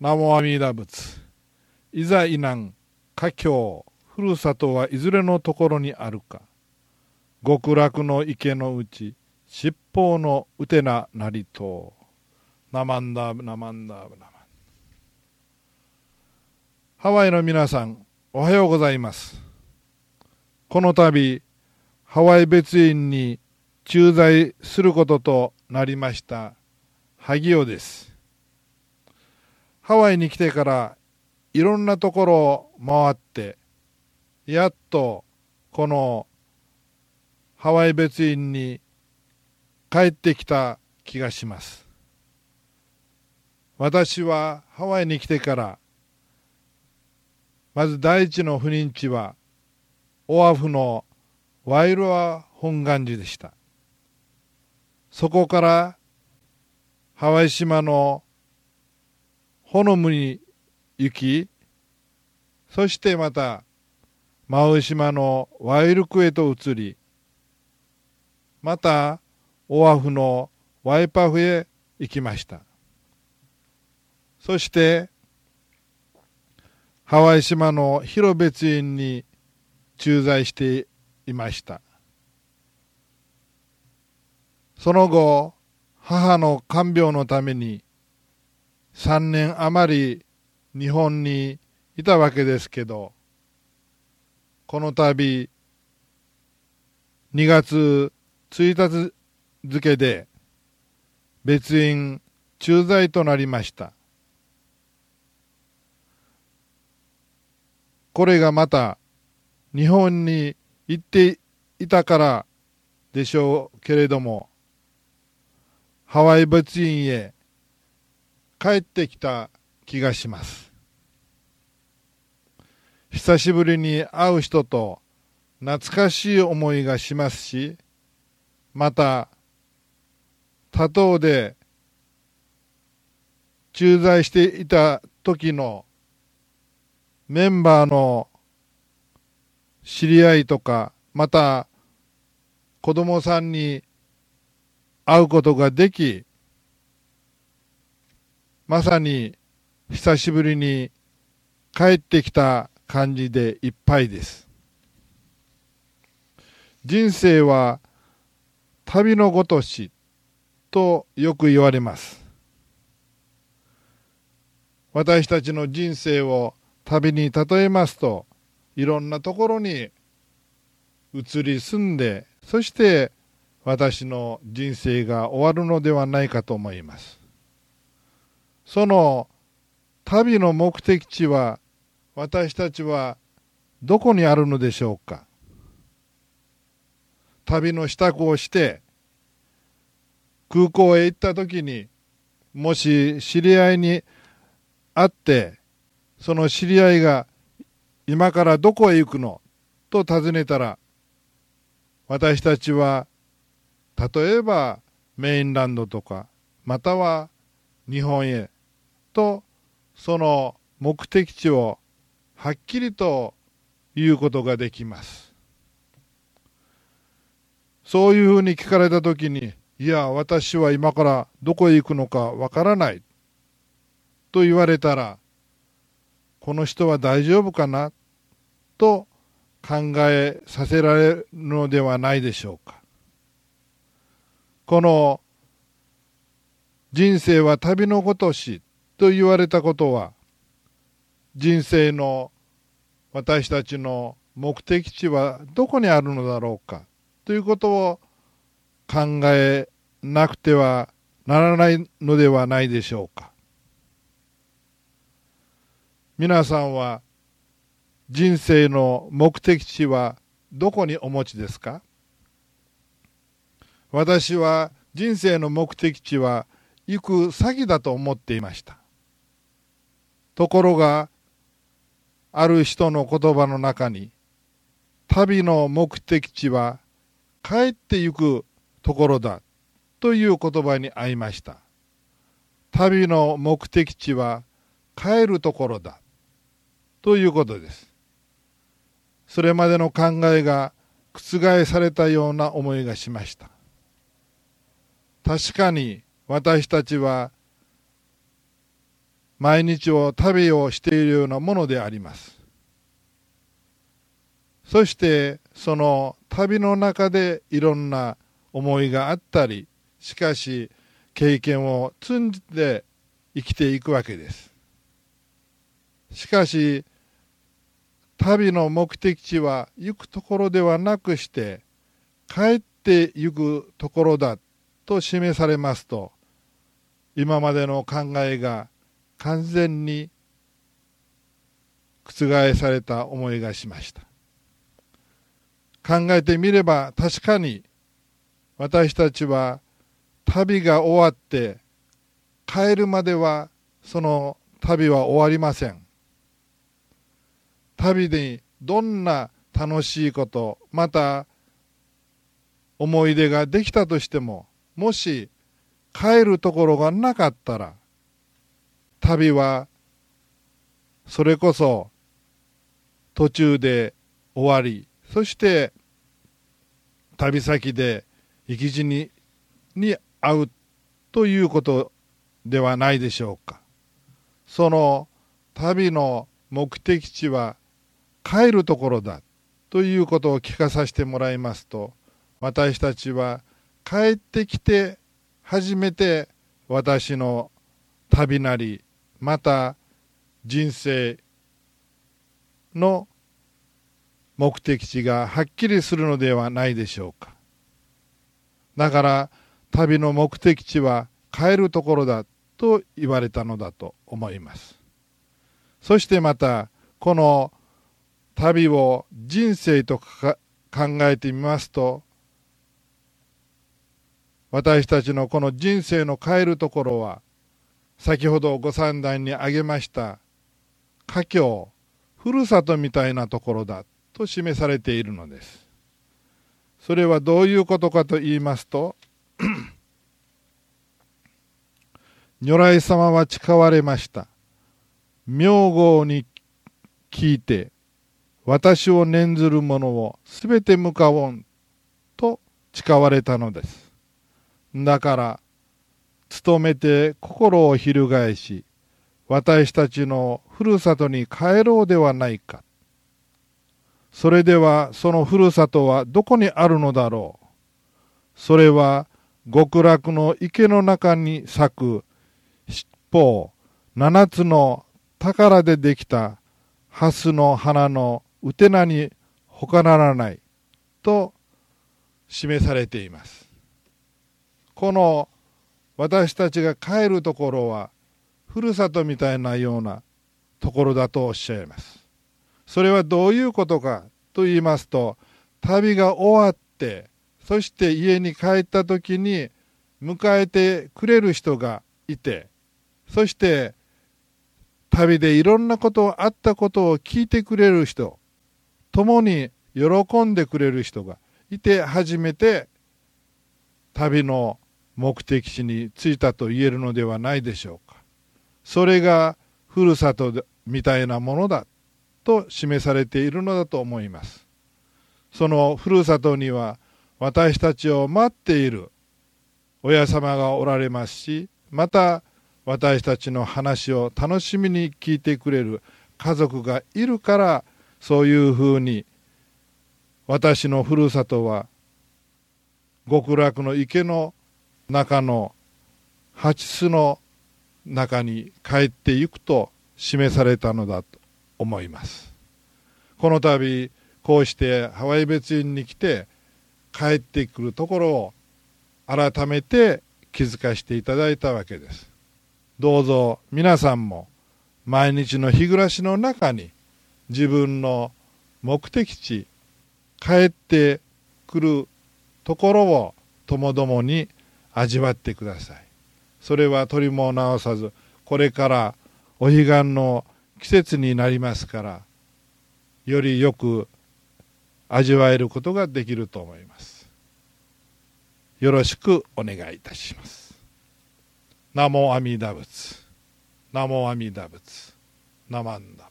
南無阿弥陀仏。いざいなん家境ふるさとはいずれのところにあるか。極楽の池のうち七宝のうてななりとナマンダーブナマンダーブナマンハワイの皆さんおはようございます。この度ハワイ別院に駐在することとなりました萩尾です。ハワイに来てからいろんなところを回ってやっとこのハワイ別院に帰ってきた気がします。私はハワイに来てからまず第一の不妊地はオアフのワイルア本願寺でした。そこからハワイ島のホノムに行きそしてまたマウイ島のワイルクへと移りまたオアフのワイパフへ行きました。そしてハワイ島の広別院に駐在していました。その後母の看病のために3年余り日本にいたわけですけどこの度2月1日付で別院駐在となりました。これがまた日本に行っていたからでしょうけれどもハワイ別院へ帰ってきた気がします。久しぶりに会う人と懐かしい思いがしますしまた他島で駐在していた時のメンバーの知り合いとかまた子供さんに会うことができまさに久しぶりに帰ってきた感じでいっぱいです。人生は旅のごとしとよく言われます。私たちの人生を旅に例えますといろんなところに移り住んでそして私の人生が終わるのではないかと思います。その旅の目的地は私たちはどこにあるのでしょうか？旅の支度をして空港へ行った時にもし知り合いに会ってその知り合いが今からどこへ行くの？と尋ねたら私たちは例えばメインランドとかまたは日本へとその目的地をはっきりと言うことができます。そういうふうに聞かれた時にいや私は今からどこへ行くのかわからない。と言われたらこの人は大丈夫かな？と考えさせられるのではないでしょうか。この人生は旅のごとしと言われたことは人生の私たちの目的地はどこにあるのだろうかということを考えなくてはならないのではないでしょうか。皆さんは人生の目的地はどこにお持ちですか？私は人生の目的地は行く先だと思っていました。ところがある人の言葉の中に旅の目的地は帰ってゆくところだという言葉に合いました。旅の目的地は帰るところだということです。それまでの考えが覆されたような思いがしました。確かに私たちは毎日を旅をしているようなものであります。そしてその旅の中でいろんな思いがあったりしかし経験を積んで生きていくわけですしかし旅の目的地は行くところではなくして帰って行くところだと示されますと今までの考えが完全に覆された思いがしました。考えてみれば確かに私たちは旅が終わって帰るまではその旅は終わりません。旅にどんな楽しいことまた思い出ができたとしてももし帰るところがなかったら旅はそれこそ途中で終わりそして旅先で生き死にに会うということではないでしょうか。その旅の目的地は帰るところだということを聞かさせてもらいますと私たちは帰ってきて初めて私の旅なりまた人生の目的地がはっきりするのではないでしょうか。だから旅の目的地は帰るところだと言われたのだと思います。そしてまたこの旅を人生と考えてみますと私たちのこの人生の帰るところは先ほどご三段に挙げました家境ふるさとみたいなところだと示されているのです。それはどういうことかと言いますと 如来様は誓われました。名号に聞いて私を念ずる者をすべて向かおんと誓われたのです。だから努めて心を翻し私たちのふるさとに帰ろうではないか。それではそのふるさとはどこにあるのだろう。それは極楽の池の中に咲く七宝七つの宝でできた蓮の花のうてなに他ならないと示されています。この私たちが帰るところはふるさとみたいなようなところだとおっしゃいます。それはどういうことかと言いますと旅が終わってそして家に帰った時に迎えてくれる人がいてそして旅でいろんなことあったことを聞いてくれる人共に喜んでくれる人がいて初めて旅の目的地に着いたと言えるのではないでしょうか。それがふるさとみたいなものだと示されているのだと思います。そのふるさとには私たちを待っている。親様がおられますしまた私たちの話を楽しみに聞いてくれる。家族がいるからそういうふうに私のふるさとは極楽の池の中の八巣の中に帰っていくと示されたのだと思います。この度こうしてハワイ別院に来て帰ってくるところを改めて気づかせていただいたわけです。どうぞ皆さんも毎日の日暮らしの中に自分の目的地帰ってくるところをともどもに味わってください。それは取りも直さずこれからお彼岸の季節になりますからよりよく味わえることができると思います。よろしくお願いいたします。ナモ阿弥陀仏。ナモ阿弥陀仏。ナマンダ。